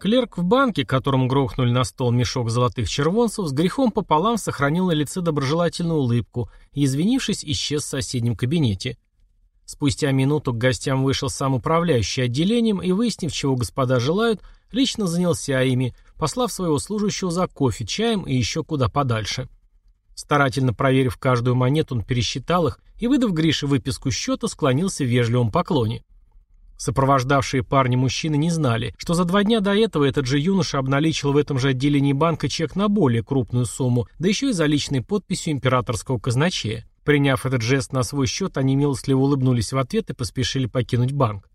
Клерк в банке, которому грохнули на стол мешок золотых червонцев, с грехом пополам сохранил на лице доброжелательную улыбку и, извинившись, исчез в соседнем кабинете. Спустя минуту к гостям вышел сам управляющий отделением и, выяснив, чего господа желают, лично занялся ими, послав своего служащего за кофе, чаем и еще куда подальше. Старательно проверив каждую монету, он пересчитал их и, выдав Грише выписку счета, склонился в вежливом поклоне. Сопровождавшие парни мужчины не знали, что за два дня до этого этот же юноша обналичил в этом же отделении банка чек на более крупную сумму, да еще и за личной подписью императорского казначея. Приняв этот жест на свой счет, они милостливо улыбнулись в ответ и поспешили покинуть банк.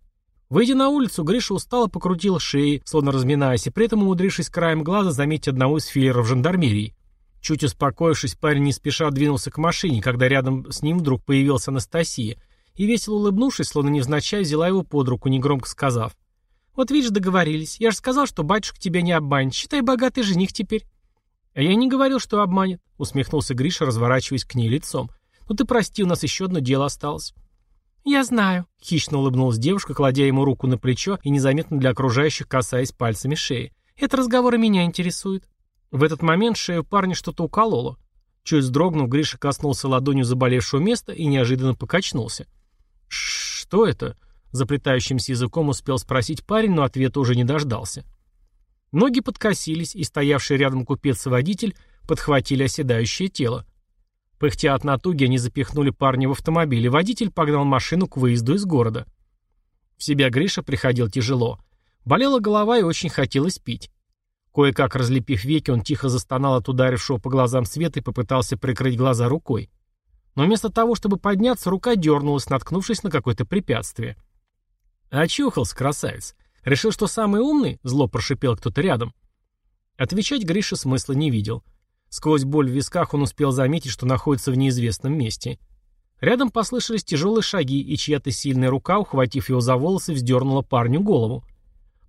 Выйдя на улицу, Гриша устало покрутил шеи, словно разминаясь, и при этом умудрившись краем глаза заметить одного из филеров жандармерии. Чуть успокоившись, парень не спеша двинулся к машине, когда рядом с ним вдруг появилась Анастасия – и, весело улыбнувшись, словно невзначай, взяла его под руку, негромко сказав. «Вот видишь, договорились. Я же сказал, что батюшка тебя не обманет. Считай, богатый жених теперь». «А я не говорил, что обманет», — усмехнулся Гриша, разворачиваясь к ней лицом. «Ну ты прости, у нас еще одно дело осталось». «Я знаю», — хищно улыбнулась девушка, кладя ему руку на плечо и незаметно для окружающих касаясь пальцами шеи. «Это разговоры меня интересует». В этот момент шею парня что-то укололо. Чуть вздрогнув, Гриша коснулся ладонью заболевшего места и неожиданно покачнулся. «Что это?» — заплетающимся языком успел спросить парень, но ответа уже не дождался. Ноги подкосились, и стоявший рядом купец и водитель подхватили оседающее тело. Пыхтя от натуги, они запихнули парня в автомобиль, и водитель погнал машину к выезду из города. В себя Гриша приходил тяжело. Болела голова и очень хотелось пить. Кое-как разлепив веки, он тихо застонал от ударившего по глазам света и попытался прикрыть глаза рукой. Но вместо того, чтобы подняться, рука дернулась, наткнувшись на какое-то препятствие. «Очухался, красавец. Решил, что самый умный?» — зло прошипел кто-то рядом. Отвечать Гриша смысла не видел. Сквозь боль в висках он успел заметить, что находится в неизвестном месте. Рядом послышались тяжелые шаги, и чья-то сильная рука, ухватив его за волосы, вздернула парню голову.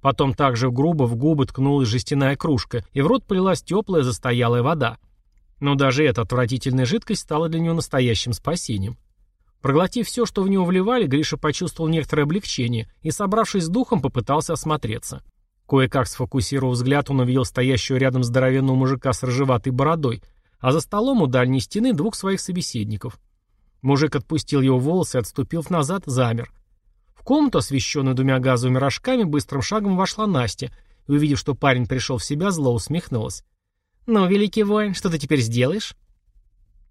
Потом также грубо в губы ткнулась жестяная кружка, и в рот полилась теплая застоялая вода. Но даже эта отвратительная жидкость стала для него настоящим спасением. Проглотив все, что в него вливали, Гриша почувствовал некоторое облегчение и, собравшись с духом, попытался осмотреться. Кое-как сфокусировав взгляд, он увидел стоящего рядом здоровенного мужика с рыжеватой бородой, а за столом у дальней стены двух своих собеседников. Мужик отпустил его волосы и, отступив назад, замер. В комнату, освещенную двумя газовыми рожками, быстрым шагом вошла Настя и, увидев, что парень пришел в себя, зло усмехнулась. «Ну, великий воин, что ты теперь сделаешь?»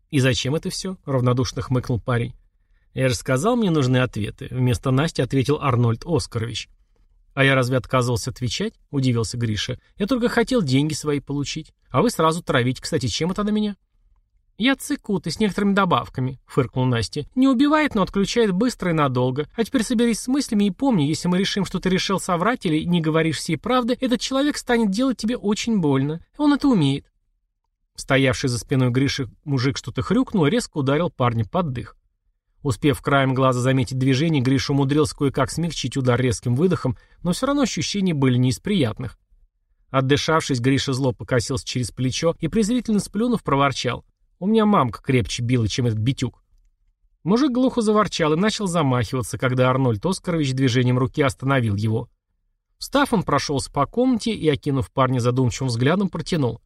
«И зачем это все?» — равнодушно хмыкнул парень. «Я же сказал, мне нужны ответы», — вместо Насти ответил Арнольд Оскарович. «А я разве отказывался отвечать?» — удивился Гриша. «Я только хотел деньги свои получить. А вы сразу травить. Кстати, чем это на меня?» «Я цикут и с некоторыми добавками», — фыркнул Настя. «Не убивает, но отключает быстро и надолго. А теперь соберись с мыслями и помни, если мы решим, что ты решил соврать или не говоришь всей правды, этот человек станет делать тебе очень больно. Он это умеет». Стоявший за спиной Гриши мужик что-то хрюкнул и резко ударил парня под дых. Успев краем глаза заметить движение, Гриша умудрился кое-как смягчить удар резким выдохом, но все равно ощущения были не из приятных. Отдышавшись, Гриша зло покосился через плечо и, презрительно сплюнув, проворчал. У меня мамка крепче била, чем этот битюк. Мужик глухо заворчал и начал замахиваться, когда Арнольд Оскарович движением руки остановил его. Встав, он прошелся по комнате и, окинув парня задумчивым взглядом, протянул.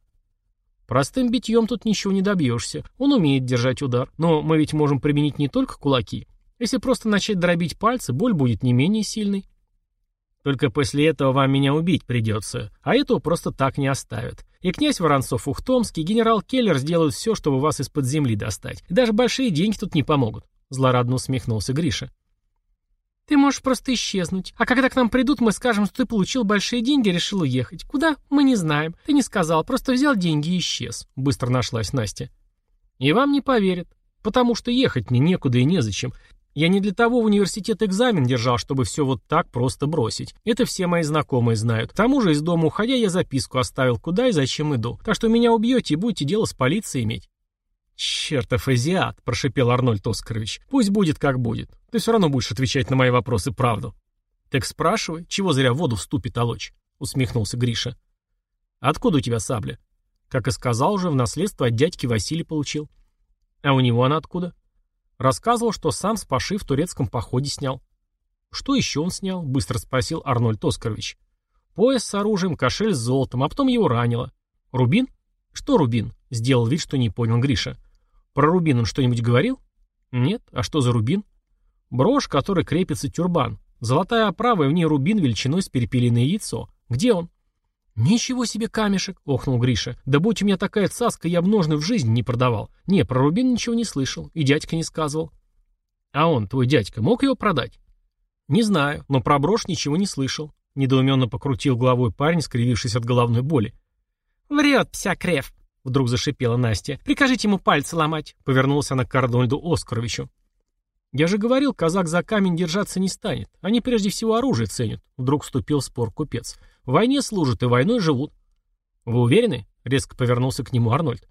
«Простым битьем тут ничего не добьешься. Он умеет держать удар. Но мы ведь можем применить не только кулаки. Если просто начать дробить пальцы, боль будет не менее сильной». Только после этого вам меня убить придется, а этого просто так не оставят. И князь Воронцов-Ухтомский, генерал Келлер сделают все, чтобы вас из-под земли достать. И даже большие деньги тут не помогут», — злорадно усмехнулся Гриша. «Ты можешь просто исчезнуть. А когда к нам придут, мы скажем, что ты получил большие деньги и решил уехать. Куда? Мы не знаем. Ты не сказал, просто взял деньги и исчез», — быстро нашлась Настя. «И вам не поверят. Потому что ехать мне некуда и незачем. Я не для того в университет экзамен держал, чтобы все вот так просто бросить. Это все мои знакомые знают. К тому же из дома уходя я записку оставил, куда и зачем иду. Так что меня убьете и будете дело с полицией иметь. «Чертов азиат!» – прошипел Арнольд Оскарович. «Пусть будет, как будет. Ты все равно будешь отвечать на мои вопросы правду». «Так спрашивай, чего зря в воду вступит толочь?» – усмехнулся Гриша. «Откуда у тебя сабля?» «Как и сказал уже, в наследство от дядьки Василий получил». «А у него она откуда?» Рассказывал, что сам с Паши в турецком походе снял. «Что еще он снял?» — быстро спросил Арнольд Оскарович. Пояс с оружием, кошель с золотом, а потом его ранило. Рубин? Что Рубин? Сделал вид, что не понял Гриша. Про Рубин он что-нибудь говорил? Нет. А что за Рубин? Брошь, которой крепится тюрбан. Золотая оправа, и в ней рубин величиной с перепелиное яйцо. Где он? «Ничего себе камешек!» — охнул Гриша. «Да будь у меня такая цаска, я бы ножны в жизни не продавал. Не, про рубин ничего не слышал, и дядька не сказывал». «А он, твой дядька, мог его продать?» «Не знаю, но про брошь ничего не слышал», — недоуменно покрутил головой парень, скривившись от головной боли. «Врет, пся крев!» — вдруг зашипела Настя. «Прикажите ему пальцы ломать!» — повернулась она к Арнольду Оскаровичу. «Я же говорил, казак за камень держаться не станет. Они прежде всего оружие ценят», — вдруг вступил в спор купец. В войне служат и войной живут. Вы уверены? Резко повернулся к нему Арнольд.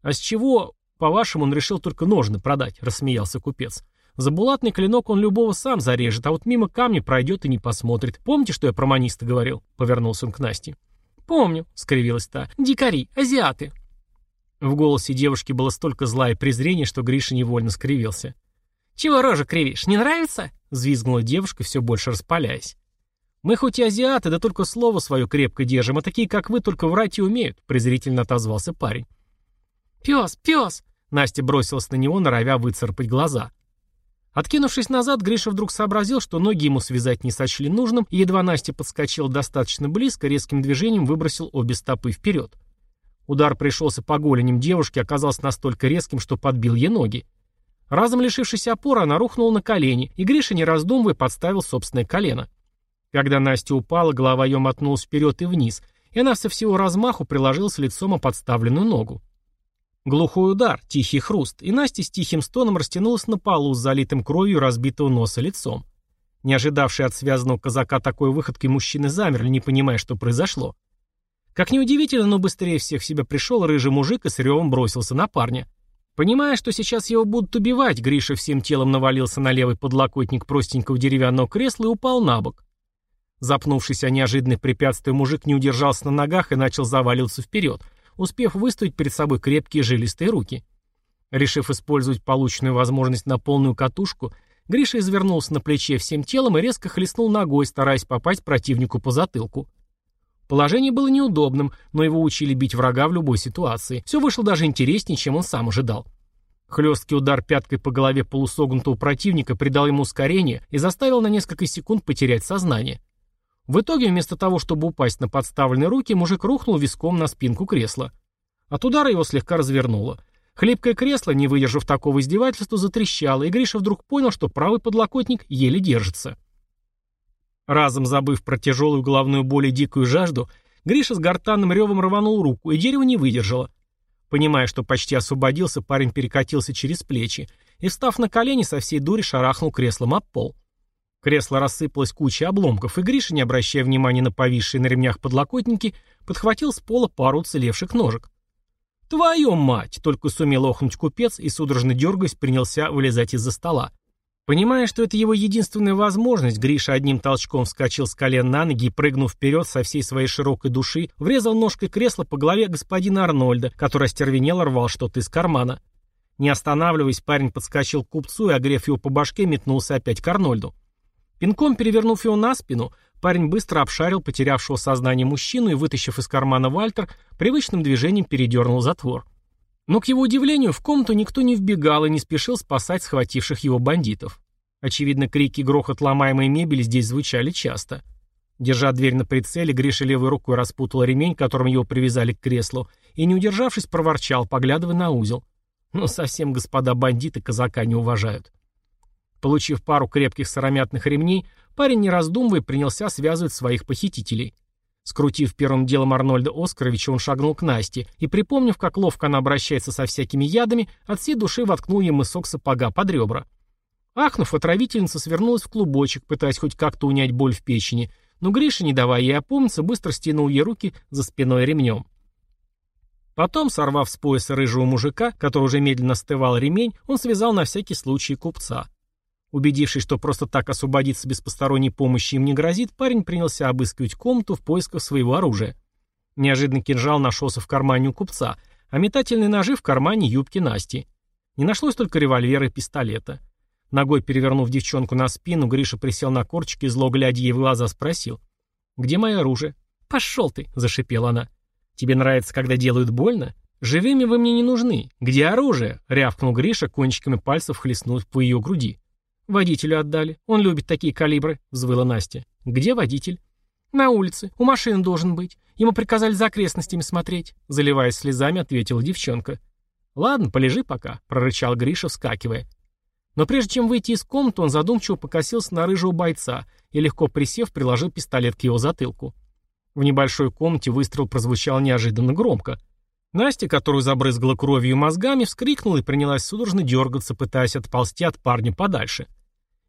А с чего, по-вашему, он решил только ножны продать? Рассмеялся купец. За булатный клинок он любого сам зарежет, а вот мимо камня пройдет и не посмотрит. Помните, что я про маниста говорил? Повернулся он к Насте. Помню, скривилась та. Дикари, азиаты. В голосе девушки было столько зла и презрения, что Гриша невольно скривился. «Чего рожу кривишь? Не нравится?» — взвизгнула девушка, все больше распаляясь. «Мы хоть и азиаты, да только слово свое крепко держим, а такие, как вы, только врать и умеют», — презрительно отозвался парень. «Пес, пес!» — Настя бросилась на него, норовя выцарапать глаза. Откинувшись назад, Гриша вдруг сообразил, что ноги ему связать не сочли нужным, и едва Настя подскочила достаточно близко, резким движением выбросил обе стопы вперед. Удар пришелся по голеням девушки, оказался настолько резким, что подбил ей ноги. Разом лишившись опоры, она рухнула на колени, и Гриша, не раздумывая, подставил собственное колено. Когда Настя упала, голова ее мотнулась вперед и вниз, и она со всего размаху приложилась лицом о подставленную ногу. Глухой удар, тихий хруст, и Настя с тихим стоном растянулась на полу с залитым кровью разбитого носа лицом. Не ожидавшие от связанного казака такой выходки мужчины замерли, не понимая, что произошло. Как неудивительно, но быстрее всех себя пришел рыжий мужик и с ревом бросился на парня. Понимая, что сейчас его будут убивать, Гриша всем телом навалился на левый подлокотник простенького деревянного кресла и упал на бок. Запнувшись о неожиданное препятствие, мужик не удержался на ногах и начал заваливаться вперед, успев выставить перед собой крепкие жилистые руки. Решив использовать полученную возможность на полную катушку, Гриша извернулся на плече всем телом и резко хлестнул ногой, стараясь попасть противнику по затылку. Положение было неудобным, но его учили бить врага в любой ситуации. Все вышло даже интереснее, чем он сам ожидал. Хлесткий удар пяткой по голове полусогнутого противника придал ему ускорение и заставил на несколько секунд потерять сознание. В итоге, вместо того, чтобы упасть на подставленные руки, мужик рухнул виском на спинку кресла. От удара его слегка развернуло. Хлипкое кресло, не выдержав такого издевательства, затрещало, и Гриша вдруг понял, что правый подлокотник еле держится. Разом забыв про тяжелую головную боль и дикую жажду, Гриша с гортанным ревом рванул руку, и дерево не выдержало. Понимая, что почти освободился, парень перекатился через плечи и, встав на колени, со всей дури шарахнул креслом об пол. Кресло рассыпалось кучей обломков, и Гриша, не обращая внимания на повисшие на ремнях подлокотники, подхватил с пола пару уцелевших ножек. «Твою мать!» — только сумел охнуть купец и, судорожно дергаясь, принялся вылезать из-за стола. Понимая, что это его единственная возможность, Гриша одним толчком вскочил с колен на ноги и, прыгнув вперед со всей своей широкой души, врезал ножкой кресла по голове господина Арнольда, который остервенело рвал что-то из кармана. Не останавливаясь, парень подскочил к купцу и, огрев его по башке, метнулся опять к Арнольду. Пинком перевернув его на спину, парень быстро обшарил потерявшего сознание мужчину и, вытащив из кармана Вальтер, привычным движением передернул затвор. Но, к его удивлению, в комнату никто не вбегал и не спешил спасать схвативших его бандитов. Очевидно, крики и грохот ломаемой мебели здесь звучали часто. Держа дверь на прицеле, Гриша левой рукой распутал ремень, которым его привязали к креслу, и, не удержавшись, проворчал, поглядывая на узел. Ну, совсем господа бандиты казака не уважают. Получив пару крепких сыромятных ремней, парень, не раздумывая, принялся связывать своих похитителей. Скрутив первым делом Арнольда Оскаровича, он шагнул к Насте и, припомнив, как ловко она обращается со всякими ядами, от всей души воткнул ей мысок сапога под ребра. Ахнув, отравительница свернулась в клубочек, пытаясь хоть как-то унять боль в печени, но Гриша, не давая ей опомниться, быстро стянул ей руки за спиной ремнем. Потом, сорвав с пояса рыжего мужика, который уже медленно остывал ремень, он связал на всякий случай купца. Убедившись, что просто так освободиться без посторонней помощи им не грозит, парень принялся обыскивать комнату в поисках своего оружия. Неожиданно кинжал нашелся в кармане у купца, а метательные ножи в кармане юбки Насти. Не нашлось только револьвера и пистолета. Ногой перевернув девчонку на спину, Гриша присел на корчики и зло глядя ей в глаза спросил. «Где мое оружие?» «Пошел ты!» — зашипела она. «Тебе нравится, когда делают больно? Живыми вы мне не нужны. Где оружие?» — рявкнул Гриша, кончиками пальцев хлестнув по ее груди. «Водителю отдали. Он любит такие калибры», — взвыла Настя. «Где водитель?» «На улице. У машины должен быть. Ему приказали за окрестностями смотреть», — заливаясь слезами, ответила девчонка. «Ладно, полежи пока», — прорычал Гриша, вскакивая. Но прежде чем выйти из комнаты, он задумчиво покосился на рыжего бойца и, легко присев, приложил пистолет к его затылку. В небольшой комнате выстрел прозвучал неожиданно громко. Настя, которую забрызгала кровью и мозгами, вскрикнула и принялась судорожно дергаться, пытаясь отползти от парня подальше.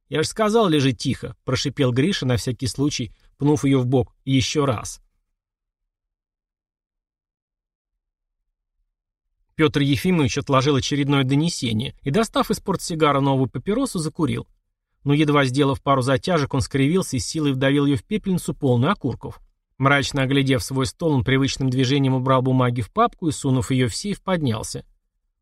«Я же сказал, лежи тихо», — прошипел Гриша на всякий случай, пнув ее в бок еще раз. Петр Ефимович отложил очередное донесение и, достав из портсигара новую папиросу, закурил. Но едва сделав пару затяжек, он скривился и силой вдавил ее в пепельницу, полную окурков. Мрачно оглядев свой стол, он привычным движением убрал бумаги в папку и, сунув ее в сейф, поднялся.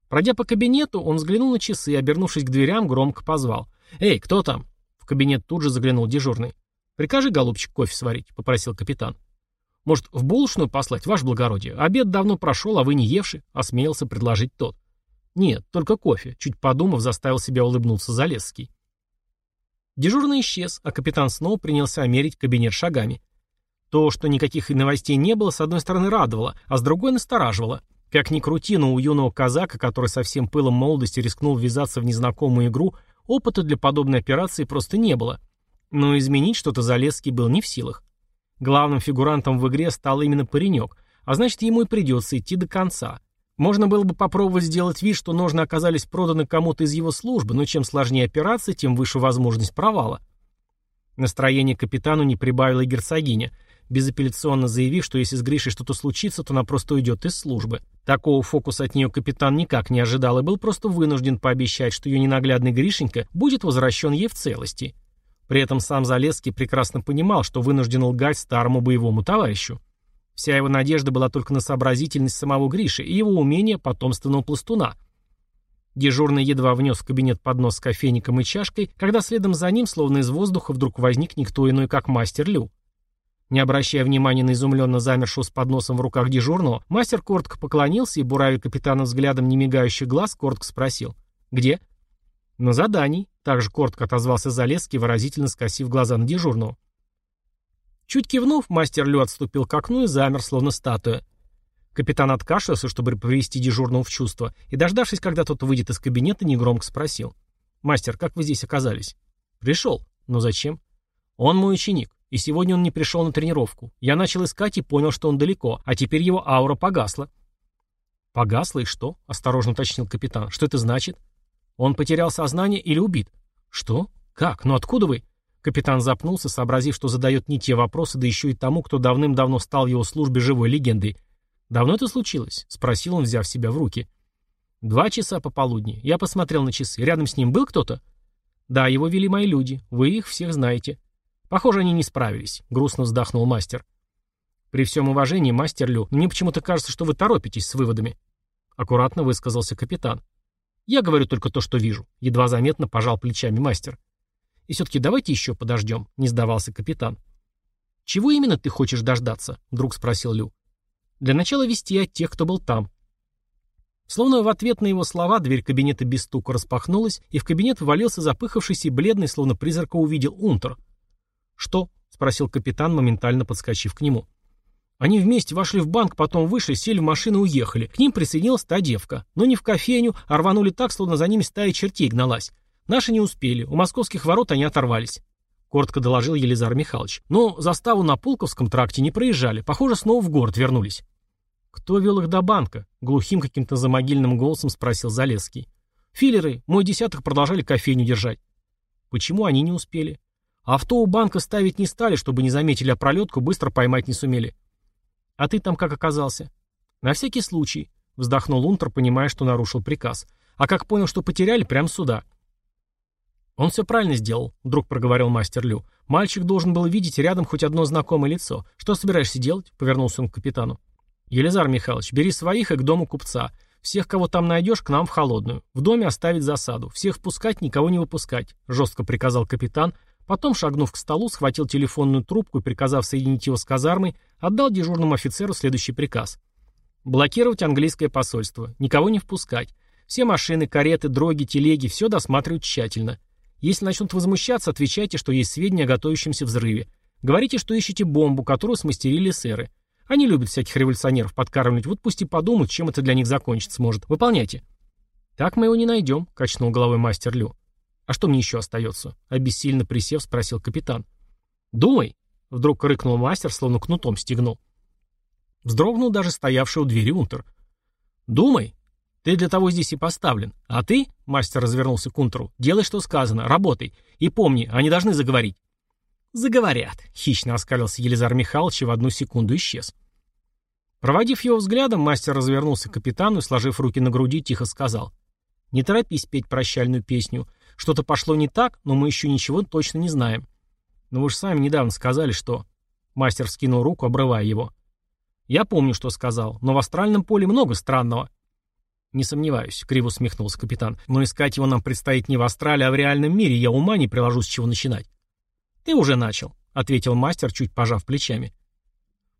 Пройдя по кабинету, он взглянул на часы и, обернувшись к дверям, громко позвал. «Эй, кто там?» В кабинет тут же заглянул дежурный. «Прикажи, голубчик, кофе сварить», — попросил капитан. «Может, в булочную послать, ваше благородие? Обед давно прошел, а вы не евши», — осмелился предложить тот. «Нет, только кофе», — чуть подумав, заставил себя улыбнуться Залесский. Дежурный исчез, а капитан снова принялся мерить кабинет шагами. То, что никаких новостей не было, с одной стороны радовало, а с другой настораживало. Как ни крути, но у юного казака, который со всем пылом молодости рискнул ввязаться в незнакомую игру, опыта для подобной операции просто не было. Но изменить что-то Залесский был не в силах. Главным фигурантом в игре стал именно паренек, а значит ему и придется идти до конца. Можно было бы попробовать сделать вид, что ножны оказались проданы кому-то из его службы, но чем сложнее операция, тем выше возможность провала. Настроение капитану не прибавила и герцогиня, безапелляционно заявив, что если с Гришей что-то случится, то она просто уйдет из службы. Такого фокуса от нее капитан никак не ожидал и был просто вынужден пообещать, что ее ненаглядный Гришенька будет возвращен ей в целости. При этом сам Залесский прекрасно понимал, что вынужден лгать старому боевому товарищу. Вся его надежда была только на сообразительность самого Гриши и его умение потомственного пластуна. Дежурный едва внес в кабинет поднос с кофейником и чашкой, когда следом за ним, словно из воздуха, вдруг возник никто иной, как мастер Лю. Не обращая внимания на изумленно замершего с подносом в руках дежурного, мастер коротко поклонился и, буравя капитана взглядом немигающих глаз, коротко спросил «Где?» «На задании», — также коротко отозвался Залесский, выразительно скосив глаза на дежурного. Чуть кивнув, мастер Лю отступил к окну и замер, словно статуя. Капитан откашлялся, чтобы привести дежурного в чувство, и, дождавшись, когда тот выйдет из кабинета, негромко спросил. «Мастер, как вы здесь оказались?» «Пришел. Но зачем?» «Он мой ученик, и сегодня он не пришел на тренировку. Я начал искать и понял, что он далеко, а теперь его аура погасла». «Погасла и что?» — осторожно уточнил капитан. «Что это значит?» Он потерял сознание или убит? Что? Как? Ну откуда вы? Капитан запнулся, сообразив, что задает не те вопросы, да еще и тому, кто давным-давно стал его службе живой легендой. «Давно это случилось?» — спросил он, взяв себя в руки. «Два часа пополудни. Я посмотрел на часы. Рядом с ним был кто-то?» «Да, его вели мои люди. Вы их всех знаете». «Похоже, они не справились», — грустно вздохнул мастер. «При всем уважении, мастер Лю, мне почему-то кажется, что вы торопитесь с выводами», — аккуратно высказался капитан. «Я говорю только то, что вижу», — едва заметно пожал плечами мастер. «И все-таки давайте еще подождем», — не сдавался капитан. «Чего именно ты хочешь дождаться?» — вдруг спросил Лю. «Для начала вести от тех, кто был там». Словно в ответ на его слова дверь кабинета без стука распахнулась, и в кабинет ввалился запыхавшийся и бледный, словно призрака увидел Унтер. «Что?» — спросил капитан, моментально подскочив к нему. Они вместе вошли в банк, потом вышли, сели в машину и уехали. К ним присоединилась та девка. Но не в кофейню, а рванули так, словно за ними стая чертей гналась. Наши не успели. У московских ворот они оторвались. Коротко доложил Елизар Михайлович. Но заставу на Пулковском тракте не проезжали. Похоже, снова в город вернулись. Кто вел их до банка? Глухим каким-то замогильным голосом спросил Залесский. Филлеры, мой десяток продолжали кофейню держать. Почему они не успели? Авто у банка ставить не стали, чтобы не заметили, а пролетку быстро поймать не сумели. «А ты там как оказался?» «На всякий случай», — вздохнул Унтер, понимая, что нарушил приказ. «А как понял, что потеряли, прямо сюда». «Он все правильно сделал», — вдруг проговорил мастер Лю. «Мальчик должен был видеть рядом хоть одно знакомое лицо. Что собираешься делать?» — повернулся он к капитану. «Елизар Михайлович, бери своих и к дому купца. Всех, кого там найдешь, к нам в холодную. В доме оставить засаду. Всех впускать, никого не выпускать», — жестко приказал капитан, Потом, шагнув к столу, схватил телефонную трубку и, приказав соединить его с казармой, отдал дежурному офицеру следующий приказ. Блокировать английское посольство, никого не впускать. Все машины, кареты, дроги, телеги, все досматривать тщательно. Если начнут возмущаться, отвечайте, что есть сведения о готовящемся взрыве. Говорите, что ищете бомбу, которую смастерили сэры. Они любят всяких революционеров подкармливать, вот пусть и подумают, чем это для них закончится может. Выполняйте. Так мы его не найдем, качнул головой мастер Лю. А что мне еще остается? Обессильно присев, спросил капитан. Думай, вдруг рыкнул мастер, словно кнутом стегнул. Вздрогнул даже стоявший у двери Унтер. «Думай. Ты для того здесь и поставлен. А ты, — мастер развернулся к Унтеру, — делай, что сказано, работай. И помни, они должны заговорить». «Заговорят», — хищно оскалился Елизар Михайлович и в одну секунду исчез. Проводив его взглядом, мастер развернулся к капитану и, сложив руки на груди, тихо сказал. «Не торопись петь прощальную песню. Что-то пошло не так, но мы еще ничего точно не знаем. Но вы же сами недавно сказали, что...» Мастер вскинул руку, обрывая его. «Я помню, что сказал, но в астральном поле много странного». «Не сомневаюсь», — криво усмехнулся капитан. «Но искать его нам предстоит не в астрале, а в реальном мире. Я ума не приложу, с чего начинать». «Ты уже начал», — ответил мастер, чуть пожав плечами.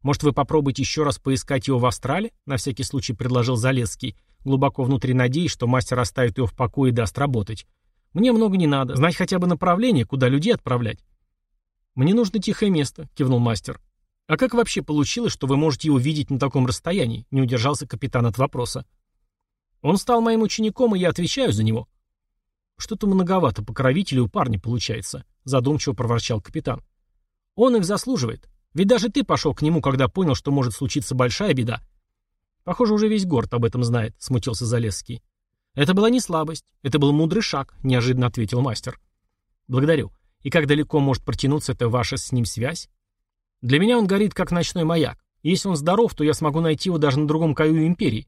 «Может, вы попробуете еще раз поискать его в астрале?» — на всякий случай предложил Залесский, глубоко внутри надеясь, что мастер оставит его в покое и даст работать. «Мне много не надо. Знать хотя бы направление, куда людей отправлять». «Мне нужно тихое место», — кивнул мастер. «А как вообще получилось, что вы можете его видеть на таком расстоянии?» — не удержался капитан от вопроса. «Он стал моим учеником, и я отвечаю за него». «Что-то многовато покровителей у парня получается», — задумчиво проворчал капитан. «Он их заслуживает. Ведь даже ты пошел к нему, когда понял, что может случиться большая беда». «Похоже, уже весь город об этом знает», — смутился Залесский. «Это была не слабость, это был мудрый шаг», — неожиданно ответил мастер. «Благодарю. И как далеко может протянуться эта ваша с ним связь?» Для меня он горит, как ночной маяк. Если он здоров, то я смогу найти его даже на другом краю империи.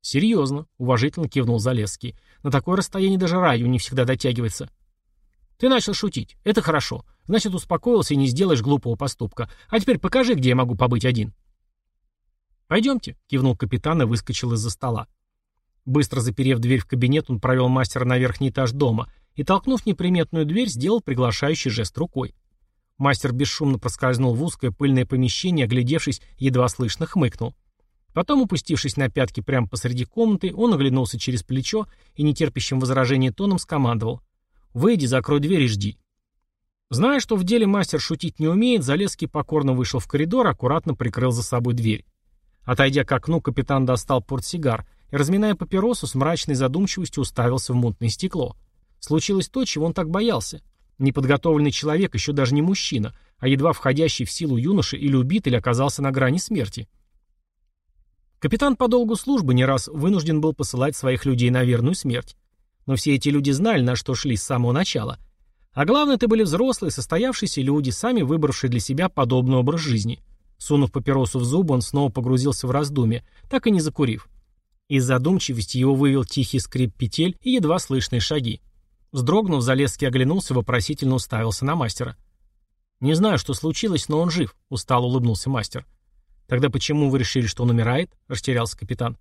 Серьезно, уважительно кивнул Залесский. На такое расстояние даже раю не всегда дотягивается. Ты начал шутить. Это хорошо. Значит, успокоился и не сделаешь глупого поступка. А теперь покажи, где я могу побыть один. Пойдемте, кивнул капитан и выскочил из-за стола. Быстро заперев дверь в кабинет, он провел мастера на верхний этаж дома и, толкнув неприметную дверь, сделал приглашающий жест рукой. Мастер бесшумно проскользнул в узкое пыльное помещение, оглядевшись, едва слышно хмыкнул. Потом, упустившись на пятки прямо посреди комнаты, он оглянулся через плечо и нетерпящим возражения тоном скомандовал. «Выйди, закрой дверь и жди». Зная, что в деле мастер шутить не умеет, Залеский покорно вышел в коридор, аккуратно прикрыл за собой дверь. Отойдя к окну, капитан достал портсигар и, разминая папиросу, с мрачной задумчивостью уставился в мутное стекло. Случилось то, чего он так боялся. Неподготовленный человек еще даже не мужчина, а едва входящий в силу юноша или убитый оказался на грани смерти. Капитан по долгу службы не раз вынужден был посылать своих людей на верную смерть. Но все эти люди знали, на что шли с самого начала. А главное, это были взрослые, состоявшиеся люди, сами выбравшие для себя подобный образ жизни. Сунув папиросу в зубы, он снова погрузился в раздумье, так и не закурив. Из задумчивости его вывел тихий скрип петель и едва слышные шаги. Вздрогнув, Залесский оглянулся, вопросительно уставился на мастера. «Не знаю, что случилось, но он жив», — устало улыбнулся мастер. «Тогда почему вы решили, что он умирает?» — растерялся капитан.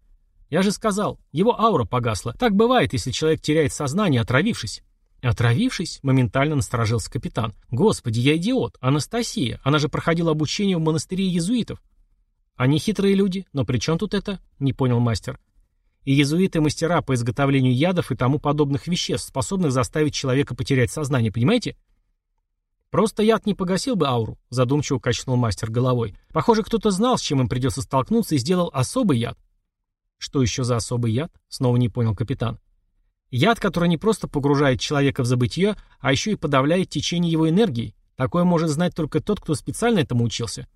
«Я же сказал, его аура погасла. Так бывает, если человек теряет сознание, отравившись». «Отравившись?» — моментально насторожился капитан. «Господи, я идиот! Анастасия! Она же проходила обучение в монастыре иезуитов». «Они хитрые люди, но при чем тут это?» — не понял мастер и иезуиты мастера по изготовлению ядов и тому подобных веществ, способных заставить человека потерять сознание, понимаете? Просто яд не погасил бы ауру, задумчиво качнул мастер головой. Похоже, кто-то знал, с чем им придется столкнуться, и сделал особый яд. Что еще за особый яд? Снова не понял капитан. Яд, который не просто погружает человека в забытье, а еще и подавляет течение его энергии. Такое может знать только тот, кто специально этому учился.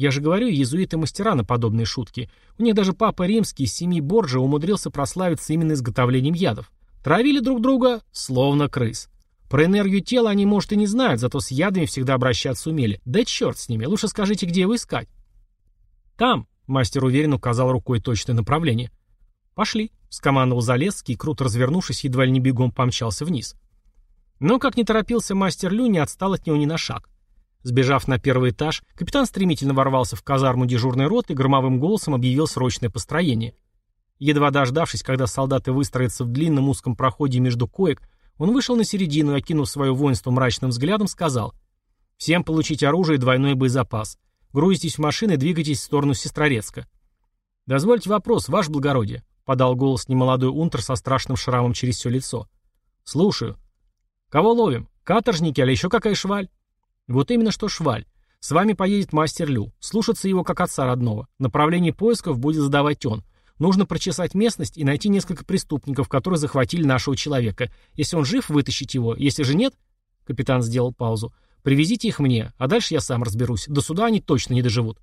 Я же говорю, иезуиты мастера на подобные шутки. У них даже папа римский из семьи Борджа умудрился прославиться именно изготовлением ядов. Травили друг друга, словно крыс. Про энергию тела они, может, и не знают, зато с ядами всегда обращаться умели. Да черт с ними, лучше скажите, где его искать. Там, мастер уверенно указал рукой точное направление. Пошли, скомандовал Залесский, круто развернувшись, едва ли не бегом помчался вниз. Но, как не торопился мастер Лю, не отстал от него ни на шаг. Сбежав на первый этаж, капитан стремительно ворвался в казарму дежурной роты и громовым голосом объявил срочное построение. Едва дождавшись, когда солдаты выстроятся в длинном узком проходе между коек, Он вышел на середину и, окинув свое воинство мрачным взглядом, сказал «Всем получить оружие и двойной боезапас. Грузитесь в машины и двигайтесь в сторону Сестрорецка». «Дозвольте вопрос, ваше благородие», — подал голос немолодой унтер со страшным шрамом через все лицо. «Слушаю». «Кого ловим? Каторжники или еще какая шваль?» «Вот именно что шваль. С вами поедет мастер Лю. Слушаться его как отца родного. Направление поисков будет задавать он. Нужно прочесать местность и найти несколько преступников, которые захватили нашего человека. Если он жив, вытащить его. Если же нет...» Капитан сделал паузу. «Привезите их мне, а дальше я сам разберусь. До суда они точно не доживут».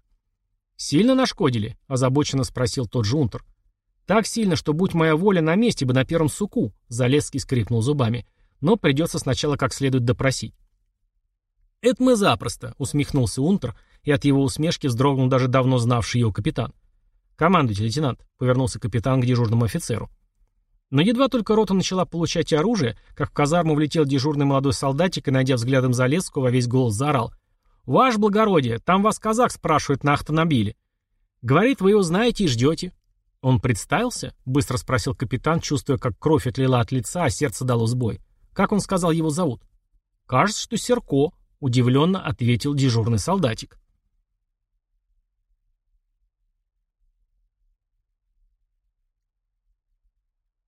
«Сильно нашкодили?» — озабоченно спросил тот же Унтер. «Так сильно, что, будь моя воля, на месте бы на первом суку», — Залесский скрипнул зубами. «Но придется сначала как следует допросить». «Это мы запросто», — усмехнулся Унтер, и от его усмешки вздрогнул даже давно знавший его капитан. «Командуйте, лейтенант», — повернулся капитан к дежурному офицеру. Но едва только рота начала получать оружие, как в казарму влетел дежурный молодой солдатик и, найдя взглядом Залесского, весь голос заорал. «Ваше благородие, там вас казак спрашивает на автомобиле. Говорит, вы его знаете и ждете». «Он представился?» — быстро спросил капитан, чувствуя, как кровь отлила от лица, а сердце дало сбой. «Как он сказал, его зовут?» «Кажется, что Серко», — удивленно ответил дежурный солдатик.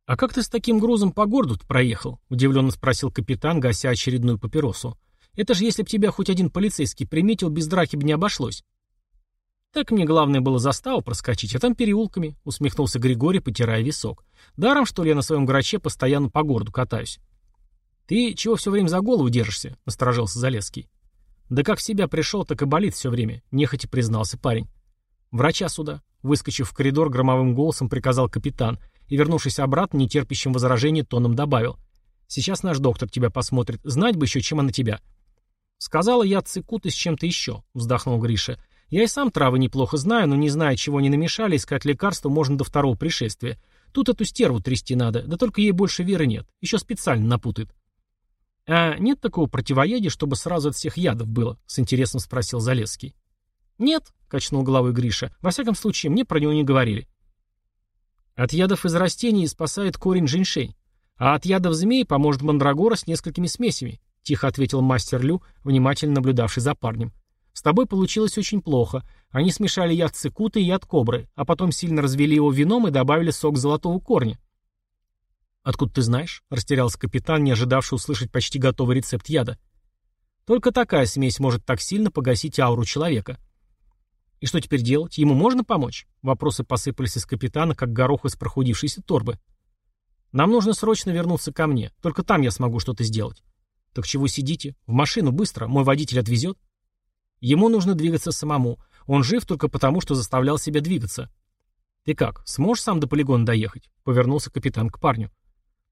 «А как ты с таким грузом по городу проехал?» — удивленно спросил капитан, гася очередную папиросу. «Это же если б тебя хоть один полицейский приметил, без драки бы не обошлось». «Так мне главное было заставу проскочить, а там переулками», — усмехнулся Григорий, потирая висок. «Даром, что ли, я на своем граче постоянно по городу катаюсь?» «Ты чего все время за голову держишься?» — насторожился Залесский. «Да как в себя пришел, так и болит все время», — нехотя признался парень. «Врача сюда», — выскочив в коридор, громовым голосом приказал капитан и, вернувшись обратно, нетерпящим возражений тоном добавил. «Сейчас наш доктор тебя посмотрит. Знать бы еще, чем она тебя». «Сказала я цикуты с чем-то еще», — вздохнул Гриша. «Я и сам травы неплохо знаю, но не зная, чего не намешали, искать лекарства можно до второго пришествия. Тут эту стерву трясти надо, да только ей больше веры нет. Еще специально напутает». «А нет такого противоядия, чтобы сразу от всех ядов было?» — с интересом спросил Залесский. «Нет», — качнул головой Гриша. «Во всяком случае, мне про него не говорили». От ядов из растений спасает корень женьшень, а от ядов змей поможет мандрагора с несколькими смесями, тихо ответил мастер Лю, внимательно наблюдавший за парнем. С тобой получилось очень плохо. Они смешали яд цикуты и яд кобры, а потом сильно развели его вином и добавили сок золотого корня. «Откуда ты знаешь?» — растерялся капитан, не ожидавший услышать почти готовый рецепт яда. «Только такая смесь может так сильно погасить ауру человека». И что теперь делать? Ему можно помочь? Вопросы посыпались из капитана, как горох из прохудившейся торбы. Нам нужно срочно вернуться ко мне. Только там я смогу что-то сделать. Так чего сидите? В машину быстро. Мой водитель отвезет. Ему нужно двигаться самому. Он жив только потому, что заставлял себя двигаться. Ты как, сможешь сам до полигона доехать? Повернулся капитан к парню.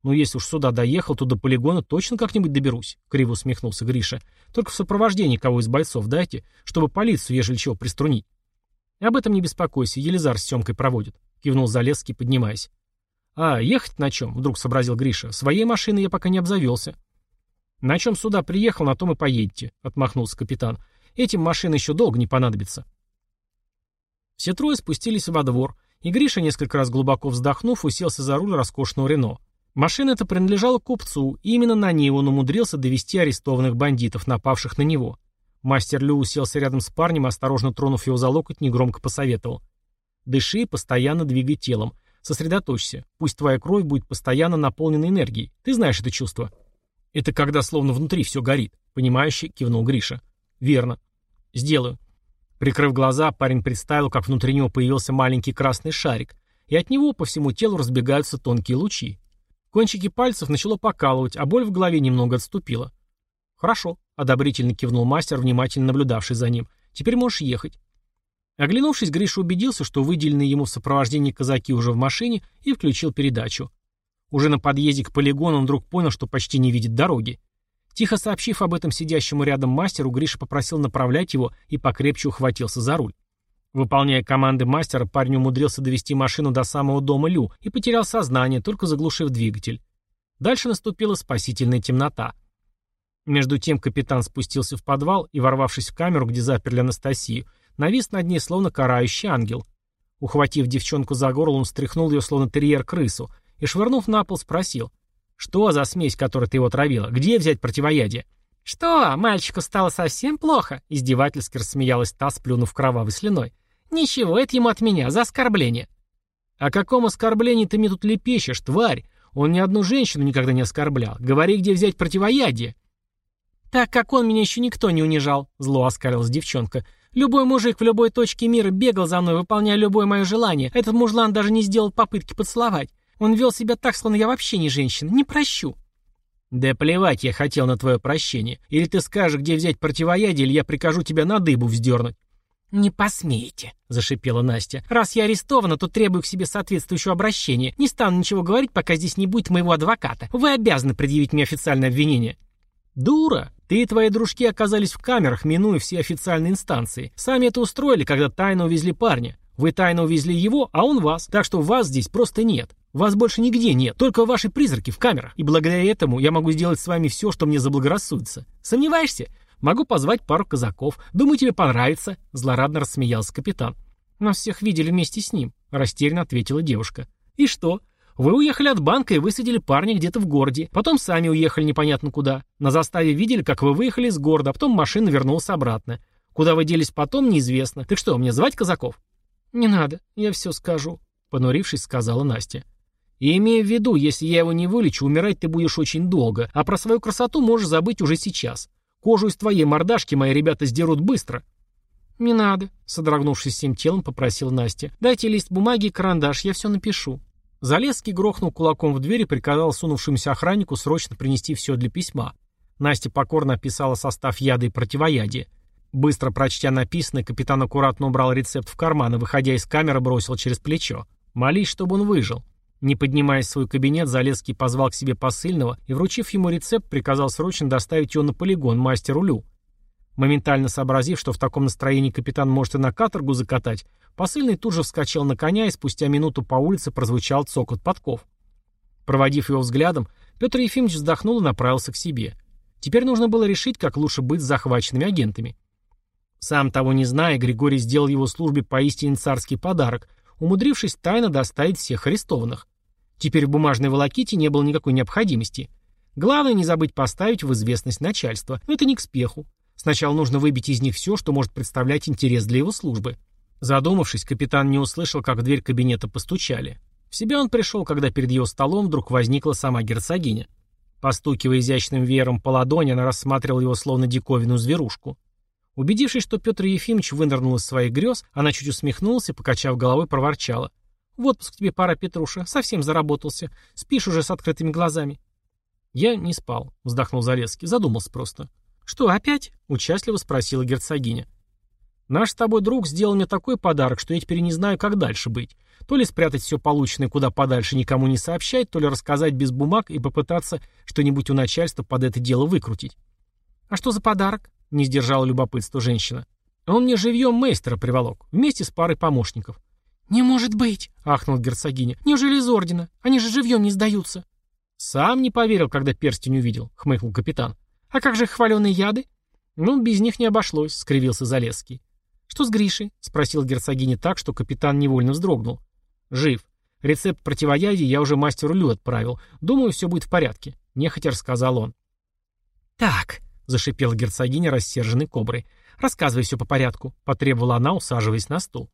Ну, если уж сюда доехал, то до полигона точно как-нибудь доберусь, криво усмехнулся Гриша. Только в сопровождении кого из бойцов дайте, чтобы полицию, ежели чего, приструнить. «Об этом не беспокойся, Елизар с Семкой проводит», — кивнул Залесский, поднимаясь. «А, ехать на чем?» — вдруг сообразил Гриша. «Своей машины я пока не обзавелся». «На чем сюда приехал, на том и поедете», — отмахнулся капитан. «Этим машины еще долго не понадобится». Все трое спустились во двор, и Гриша, несколько раз глубоко вздохнув, уселся за руль роскошного Рено. Машина эта принадлежала купцу, и именно на ней он умудрился довести арестованных бандитов, напавших на него. Мастер Лю уселся рядом с парнем, осторожно тронув его за локоть, негромко посоветовал. «Дыши, постоянно двигай телом. Сосредоточься. Пусть твоя кровь будет постоянно наполнена энергией. Ты знаешь это чувство?» «Это когда словно внутри все горит», — понимающе кивнул Гриша. «Верно. Сделаю». Прикрыв глаза, парень представил, как внутри него появился маленький красный шарик, и от него по всему телу разбегаются тонкие лучи. Кончики пальцев начало покалывать, а боль в голове немного отступила. «Хорошо», — одобрительно кивнул мастер, внимательно наблюдавший за ним. «Теперь можешь ехать». Оглянувшись, Гриша убедился, что выделенные ему в сопровождении казаки уже в машине, и включил передачу. Уже на подъезде к полигону он вдруг понял, что почти не видит дороги. Тихо сообщив об этом сидящему рядом мастеру, Гриша попросил направлять его и покрепче ухватился за руль. Выполняя команды мастера, парень умудрился довести машину до самого дома Лю и потерял сознание, только заглушив двигатель. Дальше наступила спасительная темнота — между тем капитан спустился в подвал и, ворвавшись в камеру, где заперли Анастасию, навис над ней, словно карающий ангел. Ухватив девчонку за горло, он встряхнул ее, словно терьер крысу, и, швырнув на пол, спросил. Что за смесь, которой ты его травила? Где взять противоядие? Что, мальчику стало совсем плохо? Издевательски рассмеялась та, сплюнув кровавой слюной. Ничего, это ему от меня, за оскорбление. О каком оскорблении ты мне тут лепещешь, тварь? Он ни одну женщину никогда не оскорблял. Говори, где взять противоядие. Так как он меня еще никто не унижал, зло оскалилась девчонка. Любой мужик в любой точке мира бегал за мной, выполняя любое мое желание. Этот мужлан даже не сделал попытки поцеловать. Он вел себя так, словно я вообще не женщина. Не прощу. Да плевать я хотел на твое прощение. Или ты скажешь, где взять противоядие, или я прикажу тебя на дыбу вздернуть. «Не посмеете», — зашипела Настя. «Раз я арестована, то требую к себе соответствующего обращения. Не стану ничего говорить, пока здесь не будет моего адвоката. Вы обязаны предъявить мне официальное обвинение». «Дура! Ты и твои дружки оказались в камерах, минуя все официальные инстанции. Сами это устроили, когда тайно увезли парня. Вы тайно увезли его, а он вас. Так что вас здесь просто нет. Вас больше нигде нет, только ваши призраки в камерах. И благодаря этому я могу сделать с вами все, что мне заблагорассудится. Сомневаешься? Могу позвать пару казаков. Думаю, тебе понравится», — злорадно рассмеялся капитан. «Нас всех видели вместе с ним», — растерянно ответила девушка. «И что? Вы уехали от банка и высадили парня где-то в городе. Потом сами уехали непонятно куда. На заставе видели, как вы выехали из города, а потом машина вернулась обратно. Куда вы делись потом, неизвестно. Так что, мне звать казаков?» «Не надо, я все скажу», — понурившись, сказала Настя. И имея в виду, если я его не вылечу, умирать ты будешь очень долго, а про свою красоту можешь забыть уже сейчас. Кожу из твоей мордашки мои ребята сдерут быстро». «Не надо», — содрогнувшись всем телом, попросила Настя. «Дайте лист бумаги и карандаш, я все напишу». Залезский грохнул кулаком в дверь и приказал сунувшемуся охраннику срочно принести все для письма. Настя покорно описала состав яда и противоядия. Быстро прочтя написанное, капитан аккуратно убрал рецепт в карман и, выходя из камеры, бросил через плечо. «Молись, чтобы он выжил». Не поднимаясь в свой кабинет, Залесский позвал к себе посыльного и, вручив ему рецепт, приказал срочно доставить его на полигон мастеру Лю. Моментально сообразив, что в таком настроении капитан может и на каторгу закатать, посыльный тут же вскочил на коня и спустя минуту по улице прозвучал цокот подков. Проводив его взглядом, Петр Ефимович вздохнул и направился к себе. Теперь нужно было решить, как лучше быть с захваченными агентами. Сам того не зная, Григорий сделал его службе поистине царский подарок, умудрившись тайно доставить всех арестованных. Теперь в бумажной волоките не было никакой необходимости. Главное не забыть поставить в известность начальства, но это не к спеху. Сначала нужно выбить из них все, что может представлять интерес для его службы. Задумавшись, капитан не услышал, как в дверь кабинета постучали. В себя он пришел, когда перед его столом вдруг возникла сама герцогиня. Постукивая изящным веером по ладони, она рассматривала его словно диковину зверушку. Убедившись, что Петр Ефимович вынырнул из своих грез, она чуть усмехнулась и, покачав головой, проворчала. «В отпуск тебе пора, Петруша. Совсем заработался. Спишь уже с открытыми глазами». «Я не спал», — вздохнул Залесский. Задумался просто. «Что, опять?» — участливо спросила герцогиня. «Наш с тобой друг сделал мне такой подарок, что я теперь не знаю, как дальше быть. То ли спрятать все полученное куда подальше, никому не сообщать, то ли рассказать без бумаг и попытаться что-нибудь у начальства под это дело выкрутить». «А что за подарок?» — не сдержала любопытство женщина. «Он мне живьем мейстера приволок, вместе с парой помощников». «Не может быть!» — ахнула герцогиня. «Неужели из ордена? Они же живьем не сдаются». «Сам не поверил, когда перстень увидел», — хмыкнул капитан. «А как же хваленые яды?» «Ну, без них не обошлось», — скривился Залесский. «Что с Гришей?» — спросил герцогиня так, что капитан невольно вздрогнул. «Жив. Рецепт противоядия я уже мастеру Лю отправил. Думаю, все будет в порядке», — нехотя рассказал он. «Так», — зашипела герцогиня, рассерженной коброй. «Рассказывай все по порядку», — потребовала она, усаживаясь на стул.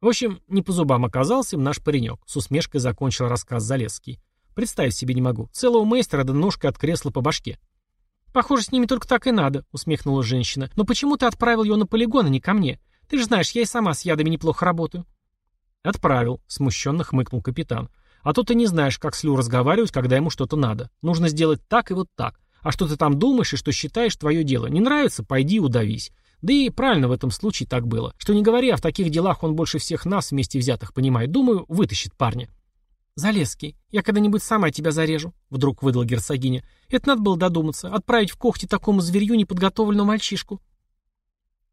В общем, не по зубам оказался им наш паренек, с усмешкой закончил рассказ Залесский. Представить себе не могу. Целого мейстера да ножкой от кресла по башке. «Похоже, с ними только так и надо», — усмехнулась женщина. «Но почему ты отправил его на полигон, а не ко мне? Ты же знаешь, я и сама с ядами неплохо работаю». «Отправил», — смущенно хмыкнул капитан. «А то ты не знаешь, как с Лю разговаривать, когда ему что-то надо. Нужно сделать так и вот так. А что ты там думаешь и что считаешь, твое дело. Не нравится, пойди удавись. Да и правильно в этом случае так было. Что не говоря, в таких делах он больше всех нас вместе взятых понимает. Думаю, вытащит парня. «Залезский, я когда-нибудь сама тебя зарежу», — вдруг выдала герцогиня. «Это надо было додуматься, отправить в когти такому зверью неподготовленному мальчишку».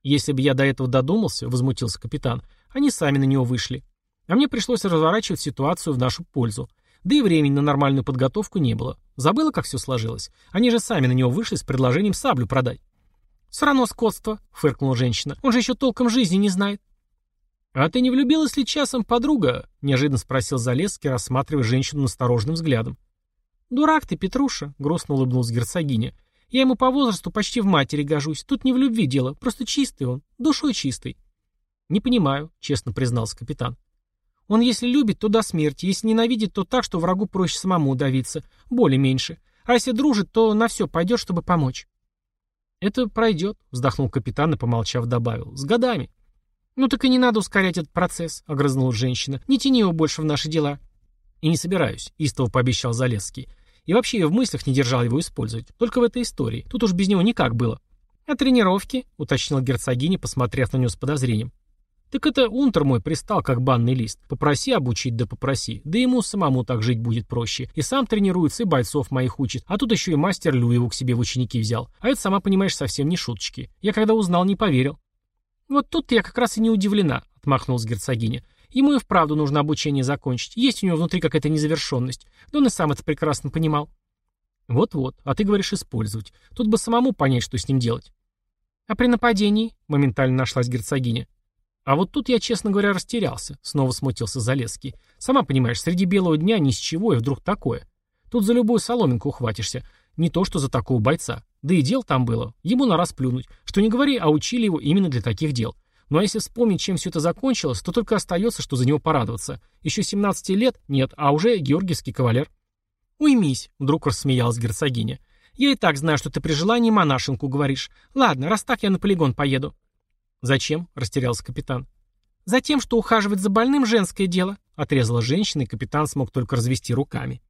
«Если бы я до этого додумался», — возмутился капитан, — «они сами на него вышли. А мне пришлось разворачивать ситуацию в нашу пользу. Да и времени на нормальную подготовку не было. Забыла, как все сложилось? Они же сами на него вышли с предложением саблю продать. «Все скотство», — фыркнула женщина. «Он же еще толком жизни не знает». «А ты не влюбилась ли часом, подруга?» — неожиданно спросил Залесский, рассматривая женщину настороженным взглядом. «Дурак ты, Петруша», — грустно улыбнулась герцогиня. «Я ему по возрасту почти в матери гожусь. Тут не в любви дело, просто чистый он, душой чистый». «Не понимаю», — честно признался капитан. «Он если любит, то до смерти, если ненавидит, то так, что врагу проще самому удавиться, боли меньше. А если дружит, то на все пойдет, чтобы помочь». «Это пройдет», — вздохнул капитан и, помолчав, добавил. «С годами». «Ну так и не надо ускорять этот процесс», — огрызнулась женщина. «Не тяни его больше в наши дела». «И не собираюсь», — истово пообещал Залесский. «И вообще я в мыслях не держал его использовать. Только в этой истории. Тут уж без него никак было». «А тренировки?» — уточнил герцогиня, посмотрев на него с подозрением. «Так это унтер мой пристал, как банный лист. Попроси обучить, да попроси. Да ему самому так жить будет проще. И сам тренируется, и бойцов моих учит. А тут еще и мастер Лю его к себе в ученики взял. А это, сама понимаешь, совсем не шуточки. Я когда узнал, не поверил». «Вот тут я как раз и не удивлена», — отмахнулась герцогиня. «Ему и вправду нужно обучение закончить. Есть у него внутри какая-то незавершенность. Да он и сам это прекрасно понимал». «Вот-вот, а ты говоришь использовать. Тут бы самому понять, что с ним делать». «А при нападении?» — моментально нашлась герцогиня. А вот тут я, честно говоря, растерялся. Снова смутился Залесский. Сама понимаешь, среди белого дня ни с чего и вдруг такое. Тут за любую соломинку ухватишься. Не то, что за такого бойца. Да и дел там было. Ему на раз плюнуть. Что не говори, а учили его именно для таких дел. Ну а если вспомнить, чем все это закончилось, то только остается, что за него порадоваться. Еще 17 лет нет, а уже георгиевский кавалер. «Уймись», — вдруг рассмеялась герцогиня. «Я и так знаю, что ты при желании монашенку говоришь. Ладно, раз так, я на полигон поеду. «Зачем?» — растерялся капитан. «Затем, что ухаживать за больным — женское дело», — отрезала женщина, и капитан смог только развести руками.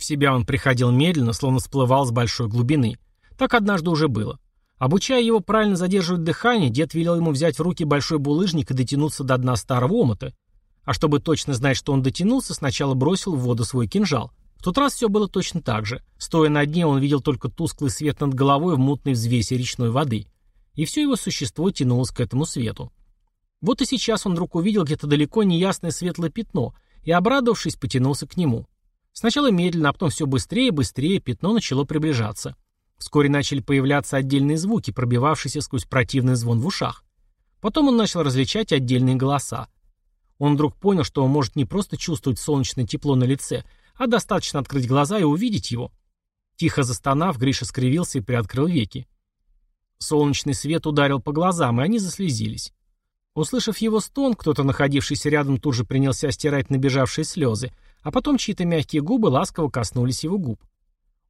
В себя он приходил медленно, словно всплывал с большой глубины. Так однажды уже было. Обучая его правильно задерживать дыхание, дед велел ему взять в руки большой булыжник и дотянуться до дна старого омута. А чтобы точно знать, что он дотянулся, сначала бросил в воду свой кинжал. В тот раз все было точно так же. Стоя на дне, он видел только тусклый свет над головой в мутной взвесе речной воды. И все его существо тянулось к этому свету. Вот и сейчас он вдруг увидел где-то далеко неясное светлое пятно и, обрадовавшись, потянулся к нему. Сначала медленно, а потом все быстрее и быстрее пятно начало приближаться. Вскоре начали появляться отдельные звуки, пробивавшиеся сквозь противный звон в ушах. Потом он начал различать отдельные голоса. Он вдруг понял, что он может не просто чувствовать солнечное тепло на лице, а достаточно открыть глаза и увидеть его. Тихо застонав, Гриша скривился и приоткрыл веки. Солнечный свет ударил по глазам, и они заслезились. Услышав его стон, кто-то, находившийся рядом, тут же принялся стирать набежавшие слезы, а потом чьи-то мягкие губы ласково коснулись его губ.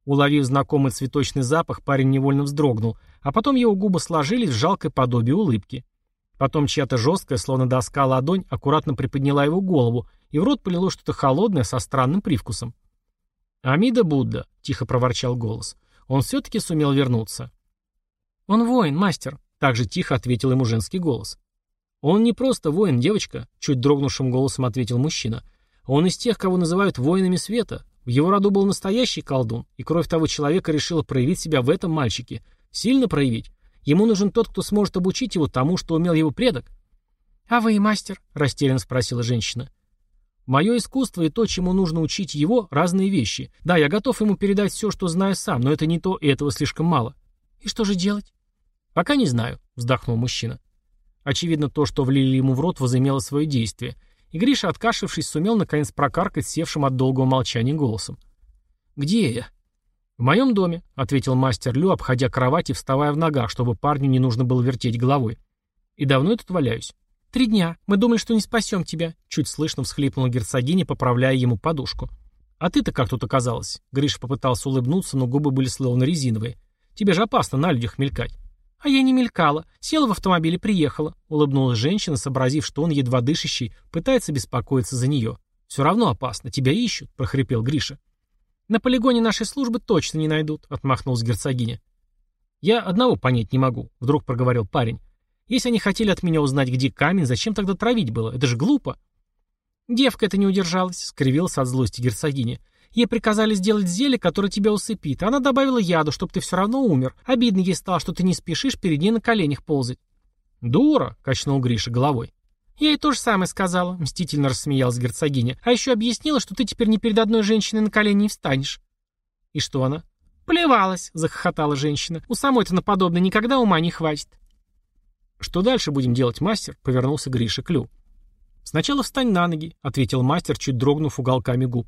Уловив знакомый цветочный запах, парень невольно вздрогнул, а потом его губы сложились в жалкое подобие улыбки. Потом чья-то жесткая, словно доска ладонь, аккуратно приподняла его голову, и в рот полило что-то холодное со странным привкусом. «Амида Будда», — тихо проворчал голос. Он все-таки сумел вернуться. «Он воин, мастер», — также тихо ответил ему женский голос. «Он не просто воин, девочка», — чуть дрогнувшим голосом ответил мужчина. «Он из тех, кого называют воинами света. В его роду был настоящий колдун, и кровь того человека решила проявить себя в этом мальчике. Сильно проявить. Ему нужен тот, кто сможет обучить его тому, что умел его предок». «А вы, мастер?» — растерянно спросила женщина. Мое искусство и то, чему нужно учить его, разные вещи. Да, я готов ему передать все, что знаю сам, но это не то, и этого слишком мало. И что же делать? Пока не знаю, вздохнул мужчина. Очевидно, то, что влили ему в рот, возымело свое действие. И Гриша, откашлившись, сумел наконец прокаркать севшим от долгого молчания голосом. «Где я?» «В моем доме», — ответил мастер Лю, обходя кровать и вставая в ногах, чтобы парню не нужно было вертеть головой. «И давно я тут валяюсь?» «Три дня. Мы думали, что не спасем тебя», — чуть слышно всхлипнула герцогиня, поправляя ему подушку. «А ты-то как тут оказалась?» Гриша попытался улыбнуться, но губы были словно резиновые. «Тебе же опасно на людях мелькать». «А я не мелькала. Села в автомобиль и приехала», — улыбнулась женщина, сообразив, что он, едва дышащий, пытается беспокоиться за нее. «Все равно опасно. Тебя ищут», — прохрипел Гриша. «На полигоне нашей службы точно не найдут», — отмахнулась герцогиня. «Я одного понять не могу», — вдруг проговорил парень. Если они хотели от меня узнать, где камень, зачем тогда травить было? Это же глупо. Девка это не удержалась, скривилась от злости герцогиня. Ей приказали сделать зелье, которое тебя усыпит. Она добавила яду, чтобы ты все равно умер. Обидно ей стало, что ты не спешишь перед ней на коленях ползать. «Дура!» — качнул Гриша головой. «Я ей то же самое сказала», — мстительно рассмеялась герцогиня. «А еще объяснила, что ты теперь ни перед одной женщиной на колени не встанешь». «И что она?» «Плевалась», — захохотала женщина. «У самой-то на подобное никогда ума не хватит». «Что дальше будем делать, мастер?» — повернулся Гриша к Лю. «Сначала встань на ноги», — ответил мастер, чуть дрогнув уголками губ.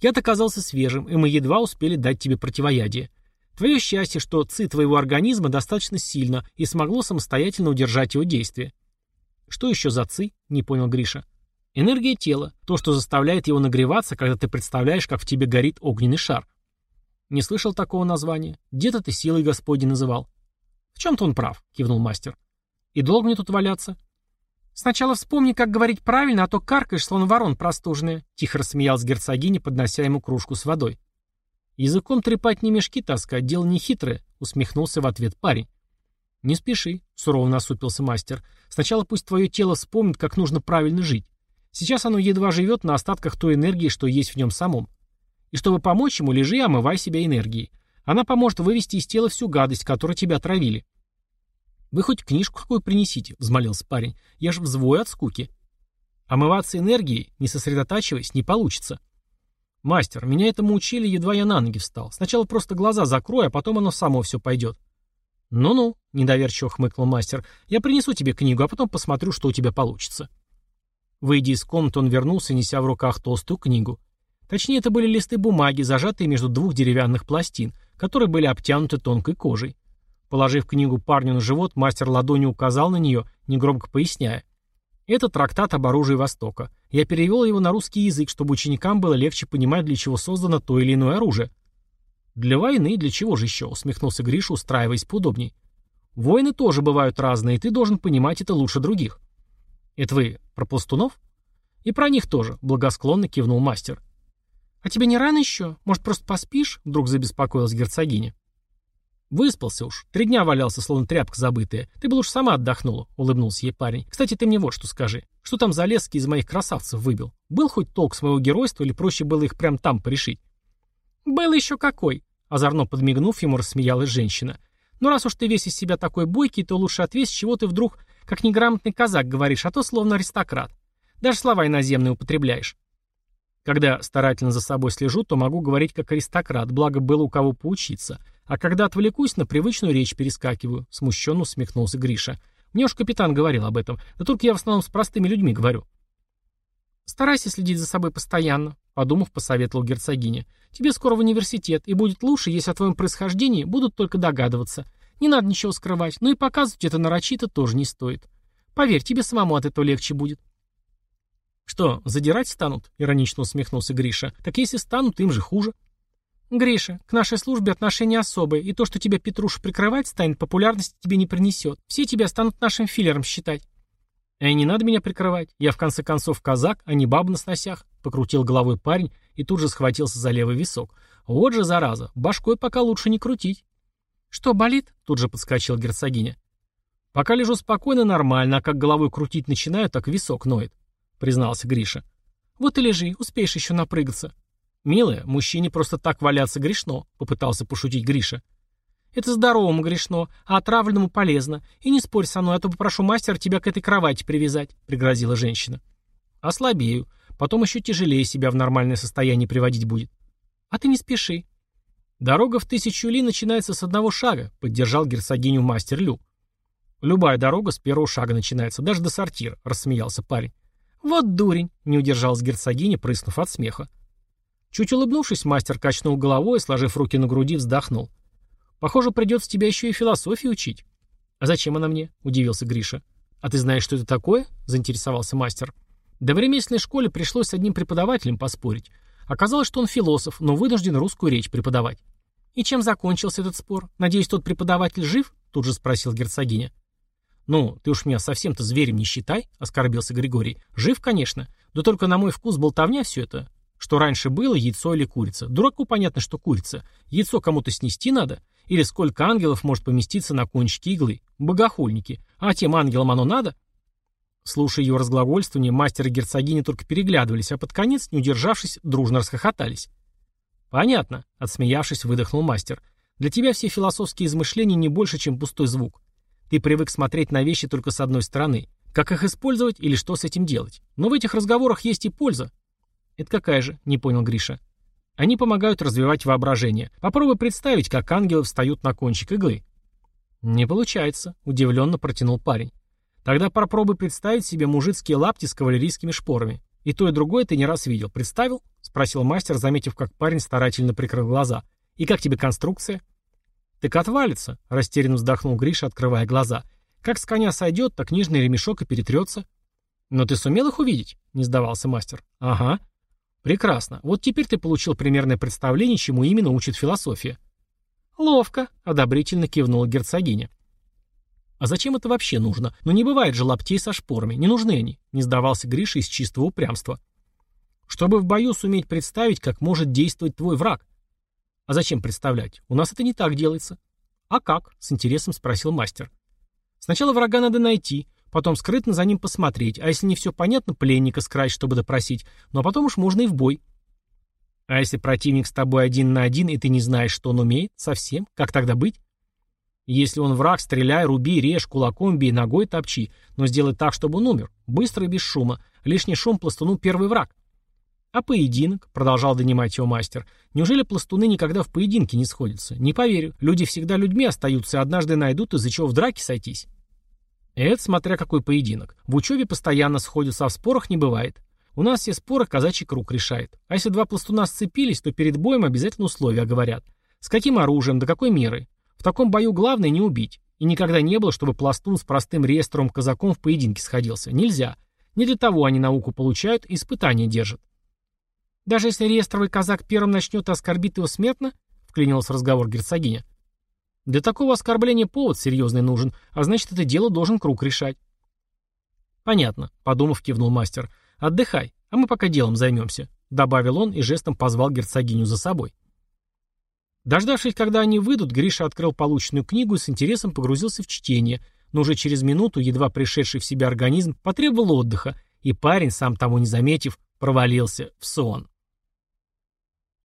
«Я оказался свежим, и мы едва успели дать тебе противоядие. Твое счастье, что ци твоего организма достаточно сильно и смогло самостоятельно удержать его действие». «Что еще за ци?» — не понял Гриша. «Энергия тела, то, что заставляет его нагреваться, когда ты представляешь, как в тебе горит огненный шар». «Не слышал такого названия. Где-то ты силой Господней называл». «В чем-то он прав», — кивнул мастер. «И долго мне тут валяться?» «Сначала вспомни, как говорить правильно, а то каркаешь, словно ворон простужная», — тихо рассмеялась герцогиня, поднося ему кружку с водой. «Языком трепать не мешки таскать, дело не хитрое», — усмехнулся в ответ парень. «Не спеши», — сурово насупился мастер. «Сначала пусть твое тело вспомнит, как нужно правильно жить. Сейчас оно едва живет на остатках той энергии, что есть в нем самом. И чтобы помочь ему, лежи и омывай себя энергией. Она поможет вывести из тела всю гадость, которой тебя отравили. «Вы хоть книжку какую принесите?» — взмолился парень. «Я ж взвой от скуки». «Омываться энергией, не сосредотачиваясь, не получится». «Мастер, меня этому учили, едва я на ноги встал. Сначала просто глаза закрой, а потом оно само все пойдет». «Ну-ну», — недоверчиво хмыкнул мастер, — «я принесу тебе книгу, а потом посмотрю, что у тебя получится». Выйдя из комнаты, он вернулся, неся в руках толстую книгу. Точнее, это были листы бумаги, зажатые между двух деревянных пластин, которые были обтянуты тонкой кожей. Положив книгу парню на живот, мастер ладонью указал на нее, негромко поясняя. Это трактат об оружии Востока. Я перевел его на русский язык, чтобы ученикам было легче понимать, для чего создано то или иное оружие. «Для войны, для чего же еще?» — усмехнулся Гриша, устраиваясь поудобней. «Войны тоже бывают разные, и ты должен понимать это лучше других». «Это вы про пластунов?» «И про них тоже», — благосклонно кивнул мастер. «А тебе не рано еще? Может, просто поспишь?» — вдруг забеспокоилась герцогиня. «Выспался уж. Три дня валялся, словно тряпка забытая. Ты бы лучше сама отдохнула», — улыбнулся ей парень. «Кстати, ты мне вот что скажи. Что там за лески из моих красавцев выбил? Был хоть толк с моего геройства или проще было их прямо там порешить?» «Был еще какой!» — озорно подмигнув, ему рассмеялась женщина. «Ну раз уж ты весь из себя такой бойкий, то лучше ответь, чего ты вдруг, как неграмотный казак, говоришь, а то словно аристократ. Даже слова иноземные употребляешь». Когда старательно за собой слежу, то могу говорить как аристократ, благо было у кого поучиться — а когда отвлекусь, на привычную речь перескакиваю, смущенно усмехнулся Гриша. Мне уж капитан говорил об этом, да только я в основном с простыми людьми говорю. Старайся следить за собой постоянно, подумав, посоветовал герцогиня. Тебе скоро в университет, и будет лучше, если о твоем происхождении будут только догадываться. Не надо ничего скрывать, но и показывать это нарочито тоже не стоит. Поверь, тебе самому от этого легче будет. «Что, задирать станут?» — иронично усмехнулся Гриша. «Так если станут, им же хуже». «Гриша, к нашей службе отношения особые, и то, что тебя Петруша прикрывать станет, популярности тебе не принесет. Все тебя станут нашим филлером считать». «А и не надо меня прикрывать. Я, в конце концов, казак, а не баба на сносях», — покрутил головой парень и тут же схватился за левый висок. «Вот же, зараза, башкой пока лучше не крутить». «Что, болит?» — тут же подскочил герцогиня. «Пока лежу спокойно, нормально, а как головой крутить начинаю, так висок ноет», — признался Гриша. «Вот и лежи, успеешь еще напрыгаться». «Милая, мужчине просто так валяться грешно», — попытался пошутить Гриша. «Это здоровому грешно, а отравленному полезно. И не спорь со мной, а то попрошу мастера тебя к этой кровати привязать», — пригрозила женщина. «Ослабею. Потом еще тяжелее себя в нормальное состояние приводить будет». «А ты не спеши». «Дорога в тысячу ли начинается с одного шага», — поддержал герцогиню мастер Лю. «Любая дорога с первого шага начинается, даже до сортира», — рассмеялся парень. «Вот дурень», — не удержалась герцогиня, прыснув от смеха. Чуть улыбнувшись, мастер качнул головой и, сложив руки на груди, вздохнул. «Похоже, придется тебя еще и философии учить». «А зачем она мне?» — удивился Гриша. «А ты знаешь, что это такое?» — заинтересовался мастер. До в ремесленной школе пришлось с одним преподавателем поспорить. Оказалось, что он философ, но вынужден русскую речь преподавать. «И чем закончился этот спор? Надеюсь, тот преподаватель жив?» — тут же спросил герцогиня. «Ну, ты уж меня совсем-то зверем не считай», — оскорбился Григорий. «Жив, конечно. Да только на мой вкус болтовня все это. Что раньше было, яйцо или курица? Дураку понятно, что курица. Яйцо кому-то снести надо? Или сколько ангелов может поместиться на кончике иглы? Богохульники. А тем ангелам оно надо? Слушая ее разглагольствование, мастер и герцогиня только переглядывались, а под конец, не удержавшись, дружно расхохотались. «Понятно», — отсмеявшись, выдохнул мастер. «Для тебя все философские измышления не больше, чем пустой звук. Ты привык смотреть на вещи только с одной стороны. Как их использовать или что с этим делать? Но в этих разговорах есть и польза. «Это какая же?» — не понял Гриша. «Они помогают развивать воображение. Попробуй представить, как ангелы встают на кончик иглы». «Не получается», — удивленно протянул парень. Тогда попробуй представить себе мужицкие лапти с кавалерийскими шпорами. И то, и другое ты не раз видел. Представил? Спросил мастер, заметив, как парень старательно прикрыл глаза. И как тебе конструкция? Так отвалится, растерянно вздохнул Гриша, открывая глаза. Как с коня сойдет, так нижний ремешок и перетрется. Но ты сумел их увидеть? Не сдавался мастер. Ага. Прекрасно. Вот теперь ты получил примерное представление, чему именно учит философия. Ловко, одобрительно кивнула герцогиня. А зачем это вообще нужно? Ну не бывает же лаптей со шпорами, не нужны они, не сдавался Гриша из чистого упрямства. Чтобы в бою суметь представить, как может действовать твой враг. А зачем представлять? У нас это не так делается. А как? С интересом спросил мастер. Сначала врага надо найти, потом скрытно за ним посмотреть, а если не все понятно, пленника скрасть, чтобы допросить, ну а потом уж можно и в бой. А если противник с тобой один на один, и ты не знаешь, что он умеет, совсем, как тогда быть? Если он враг, стреляй, руби, режь, кулаком бей, ногой топчи, но сделай так, чтобы он умер, быстро и без шума. Лишний шум пластуну первый враг. А поединок, продолжал донимать его мастер, неужели пластуны никогда в поединке не сходятся? Не поверю, люди всегда людьми остаются и однажды найдут, из-за чего в драке сойтись. Это смотря какой поединок. В учебе постоянно сходятся, а в спорах не бывает. У нас все споры казачий круг решает. А если два пластуна сцепились, то перед боем обязательно условия говорят. С каким оружием, до какой меры. В таком бою главное не убить. И никогда не было, чтобы пластун с простым реестровым казаком в поединке сходился. Нельзя. Не для того они науку получают и испытания держат. Даже если реестровый казак первым начнет и оскорбит его смертно, вклинилась в разговор герцогиня. Для такого оскорбления повод серьезный нужен, а значит, это дело должен круг решать. Понятно, подумав, кивнул мастер. Отдыхай, а мы пока делом займемся, добавил он и жестом позвал герцогиню за собой. Дождавшись, когда они выйдут, Гриша открыл полученную книгу и с интересом погрузился в чтение, но уже через минуту, едва пришедший в себя организм, потребовал отдыха, и парень, сам того не заметив, провалился в сон.